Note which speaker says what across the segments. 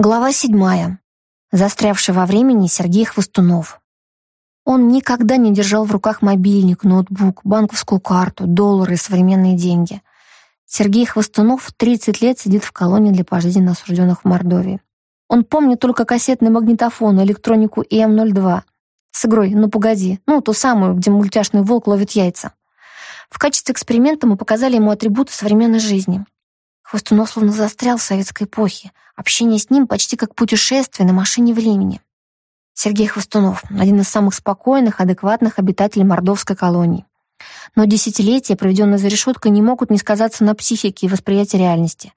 Speaker 1: Глава седьмая. Застрявший во времени Сергей Хвостунов. Он никогда не держал в руках мобильник, ноутбук, банковскую карту, доллары и современные деньги. Сергей Хвостунов 30 лет сидит в колонии для пожизненно осужденных в Мордовии. Он помнит только кассетный магнитофон, электронику ИМ-02 с игрой «Ну погоди», ну, ту самую, где мультяшный волк ловит яйца. В качестве эксперимента мы показали ему атрибуты современной жизни. Хвостунов словно застрял в советской эпохе. Общение с ним почти как путешествие на машине времени. Сергей Хвостунов — один из самых спокойных, адекватных обитателей мордовской колонии. Но десятилетия, проведенные за решеткой, не могут не сказаться на психике и восприятии реальности.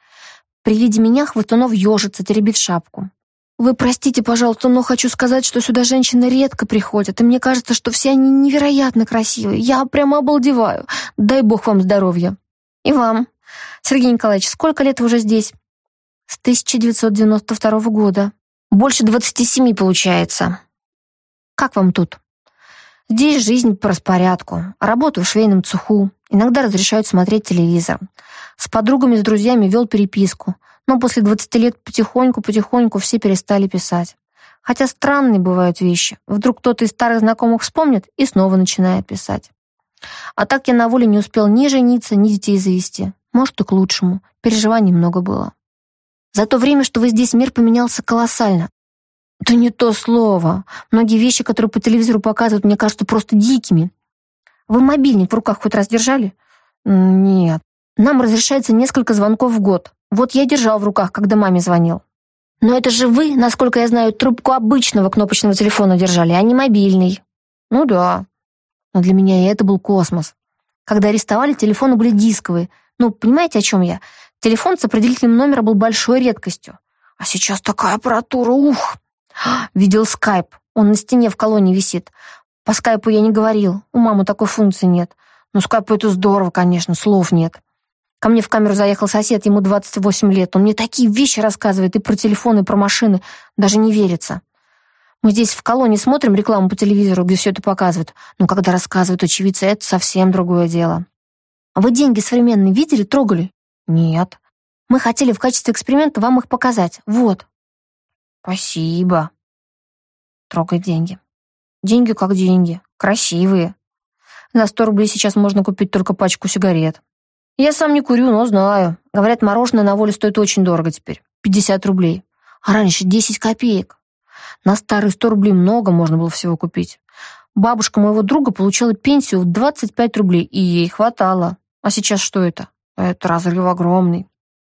Speaker 1: При виде меня Хвостунов ежится, теребит шапку. «Вы простите, пожалуйста, но хочу сказать, что сюда женщины редко приходят, и мне кажется, что все они невероятно красивые. Я прямо обалдеваю. Дай бог вам здоровья». «И вам», Сергей Николаевич, сколько лет вы уже здесь? С 1992 года. Больше 27 получается. Как вам тут? Здесь жизнь по распорядку. Работаю в швейном цеху. Иногда разрешают смотреть телевизор. С подругами, с друзьями вел переписку. Но после 20 лет потихоньку-потихоньку все перестали писать. Хотя странные бывают вещи. Вдруг кто-то из старых знакомых вспомнит и снова начинает писать. А так я на воле не успел ни жениться, ни детей завести. Может, и к лучшему. Переживаний много было. За то время, что вы здесь, мир поменялся колоссально. Это не то слово. Многие вещи, которые по телевизору показывают, мне кажутся просто дикими. Вы мобильник в руках хоть раз держали? Нет. Нам разрешается несколько звонков в год. Вот я держал в руках, когда маме звонил. Но это же вы, насколько я знаю, трубку обычного кнопочного телефона держали, а не мобильный. Ну да. Но для меня и это был космос. Когда арестовали, телефоны были дисковые, ну, понимаете, о чем я? Телефон с определительным номером был большой редкостью. А сейчас такая аппаратура, ух! Видел скайп, он на стене в колонии висит. По скайпу я не говорил, у мамы такой функции нет. Но скайпу это здорово, конечно, слов нет. Ко мне в камеру заехал сосед, ему 28 лет. Он мне такие вещи рассказывает и про телефоны, и про машины. Даже не верится. Мы здесь в колонии смотрим рекламу по телевизору, где все это показывают. Но когда рассказывают очевидцы, это совсем другое дело. А вы деньги современные видели, трогали? Нет. Мы хотели в качестве эксперимента вам их показать. Вот. Спасибо. Трогай деньги. Деньги как деньги. Красивые. За сто рублей сейчас можно купить только пачку сигарет. Я сам не курю, но знаю. Говорят, мороженое на воле стоит очень дорого теперь. 50 рублей. А раньше 10 копеек. На старые 100 рублей много можно было всего купить. Бабушка моего друга получала пенсию в 25 рублей, и ей хватало. А сейчас что это? Это разрыв огромный.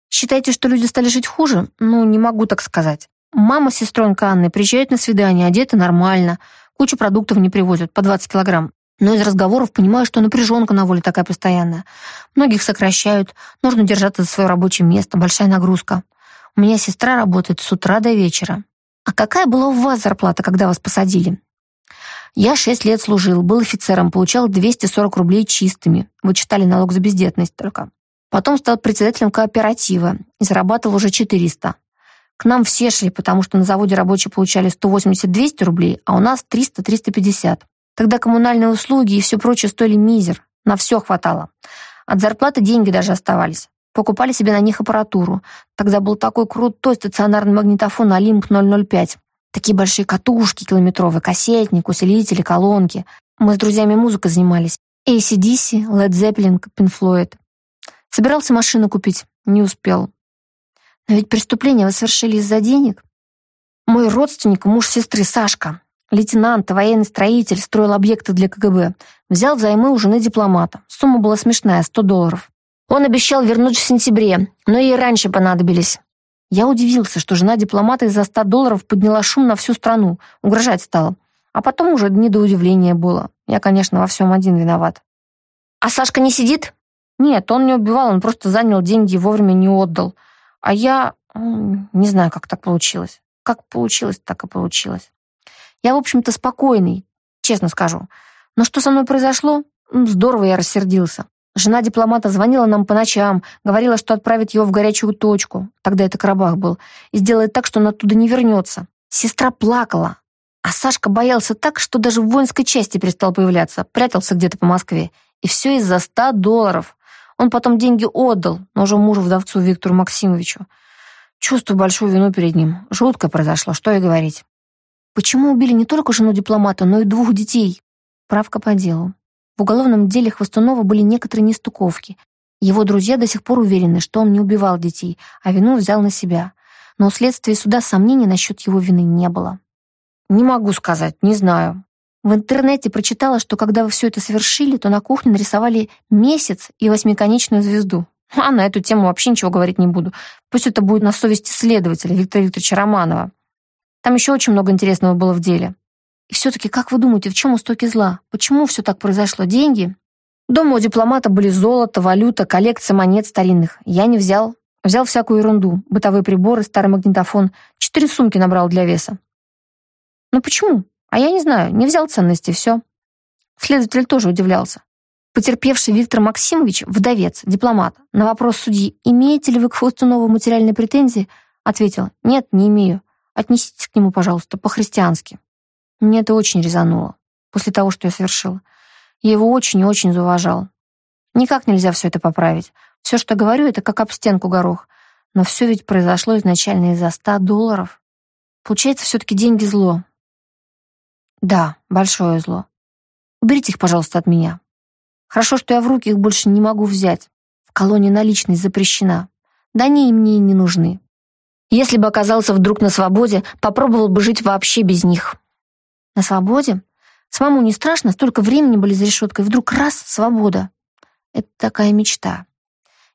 Speaker 1: Считаете, что люди стали жить хуже? Ну, не могу так сказать. Мама с сестренкой Анной приезжают на свидание, одеты нормально, кучу продуктов не привозят, по 20 килограмм. Но из разговоров понимаю, что напряженка на воле такая постоянная. Многих сокращают, нужно держаться за свое рабочее место, большая нагрузка. У меня сестра работает с утра до вечера. А какая была у вас зарплата, когда вас посадили? Я шесть лет служил, был офицером, получал 240 рублей чистыми. Вычитали налог за бездетность только. Потом стал председателем кооператива и зарабатывал уже 400. К нам все шли, потому что на заводе рабочие получали 180-200 рублей, а у нас 300-350. Тогда коммунальные услуги и все прочее стоили мизер. На все хватало. От зарплаты деньги даже оставались. Покупали себе на них аппаратуру. Тогда был такой крутой стационарный магнитофон Олимп 005. Такие большие катушки километровые, кассетник, усилители, колонки. Мы с друзьями музыкой занимались. ACDC, Led Zeppelin, Pink Floyd. Собирался машину купить, не успел. Но ведь преступление вы совершили из-за денег. Мой родственник, муж сестры Сашка, лейтенант, военный строитель, строил объекты для КГБ. Взял взаймы у жены дипломата. Сумма была смешная, 100 долларов. Он обещал вернуть в сентябре, но ей раньше понадобились. Я удивился, что жена дипломата из-за 100 долларов подняла шум на всю страну, угрожать стала. А потом уже не до удивления было. Я, конечно, во всем один виноват. «А Сашка не сидит?» «Нет, он не убивал, он просто занял деньги и вовремя не отдал. А я... не знаю, как так получилось. Как получилось, так и получилось. Я, в общем-то, спокойный, честно скажу. Но что со мной произошло? Здорово я рассердился. Жена дипломата звонила нам по ночам, говорила, что отправит его в горячую точку, тогда это Карабах был, и сделает так, что он оттуда не вернется. Сестра плакала, а Сашка боялся так, что даже в воинской части перестал появляться, прятался где-то по Москве. И все из-за ста долларов. Он потом деньги отдал, но уже мужу-вдовцу Виктору Максимовичу.
Speaker 2: Чувствую большую вину перед ним. Жутко произошло, что и говорить.
Speaker 1: Почему убили не только жену дипломата, но и двух детей? Правка по делу. В уголовном деле Хвостунова были некоторые нестыковки. Его друзья до сих пор уверены, что он не убивал детей, а вину взял на себя. Но у следствия суда сомнений насчет его вины не было.
Speaker 2: Не могу сказать, не знаю.
Speaker 1: В интернете прочитала, что когда вы все это совершили, то на кухне нарисовали месяц и восьмиконечную звезду. А на эту тему вообще ничего говорить не буду. Пусть это будет на совести следователя Виктора Викторовича Романова. Там еще очень много интересного было в деле. И все-таки, как вы думаете, в чем истоки зла? Почему все так произошло? Деньги? Дома у дипломата были золото, валюта, коллекция монет старинных. Я не взял. Взял всякую ерунду. Бытовые приборы, старый магнитофон. Четыре сумки набрал для веса. Ну почему? А я не знаю. Не взял ценности, все. Следователь тоже удивлялся. Потерпевший Виктор Максимович, вдовец, дипломат, на вопрос судьи «Имеете ли вы к Хвостунову материальные претензии?» ответил «Нет, не имею. Отнеситесь к нему, пожалуйста, по-христиански». Мне это очень резануло после того, что я совершила. Я его очень и очень зауважал. Никак нельзя все это поправить. Все, что говорю, это как об стенку горох. Но все ведь произошло изначально из-за ста долларов. Получается, все-таки деньги зло. Да, большое зло. Уберите их, пожалуйста, от меня. Хорошо, что я в руки их больше не могу взять. В колонии наличность запрещена. Да они и мне не нужны. Если бы оказался вдруг на свободе, попробовал бы жить вообще без них. На свободе? Самому не страшно, столько времени были за решеткой, вдруг раз — свобода. Это такая мечта.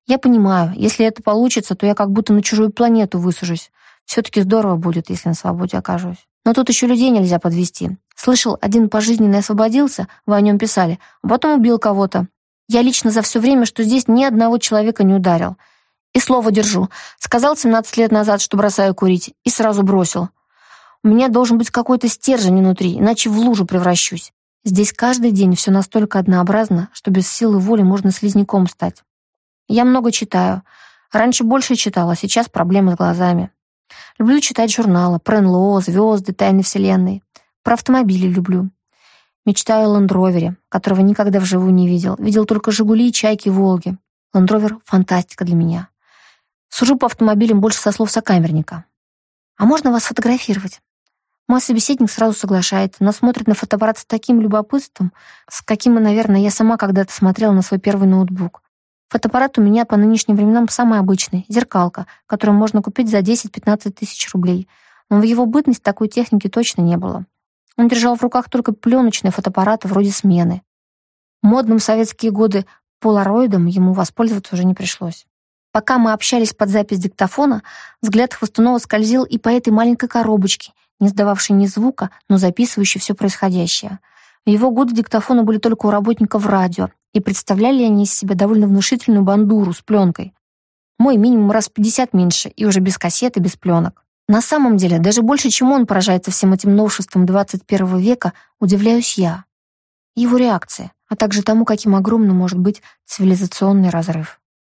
Speaker 1: Я понимаю, если это получится, то я как будто на чужую планету высажусь. Все-таки здорово будет, если на свободе окажусь. Но тут еще людей нельзя подвести. Слышал, один пожизненно освободился, вы о нем писали, а потом убил кого-то. Я лично за все время, что здесь, ни одного человека не ударил. И слово держу. Сказал 17 лет назад, что бросаю курить, и сразу бросил. У меня должен быть какой-то стержень внутри, иначе в лужу превращусь. Здесь каждый день все настолько однообразно, что без силы воли можно слизняком стать. Я много читаю. Раньше больше читала, сейчас проблемы с глазами. Люблю читать журналы про НЛО, звезды, тайны вселенной. Про автомобили люблю. Мечтаю о лендровере, которого никогда вживую не видел. Видел только «Жигули», «Чайки», «Волги». Лендровер — фантастика для меня. Сужу по автомобилям больше со слов сокамерника. «А можно вас фотографировать?» Мой собеседник сразу соглашается, но смотрит на фотоаппарат с таким любопытством, с каким, наверное, я сама когда-то смотрела на свой первый ноутбук. Фотоаппарат у меня по нынешним временам самый обычный, зеркалка, которую можно купить за 10-15 тысяч рублей. Но в его бытность такой техники точно не было. Он держал в руках только пленочные фотоаппараты вроде смены. Модным в советские годы полароидом ему воспользоваться уже не пришлось. Пока мы общались под запись диктофона, взгляд Хвостунова скользил и по этой маленькой коробочке, не сдававший ни звука, но записывающий все происходящее. В его годы диктофоны были только у работников радио, и представляли они из себя довольно внушительную бандуру с пленкой. Мой минимум раз в 50 меньше, и уже без кассеты, без пленок. На самом деле, даже больше, чем он поражается всем этим новшествам 21 века, удивляюсь я. Его реакция, а также тому, каким огромным может быть цивилизационный разрыв.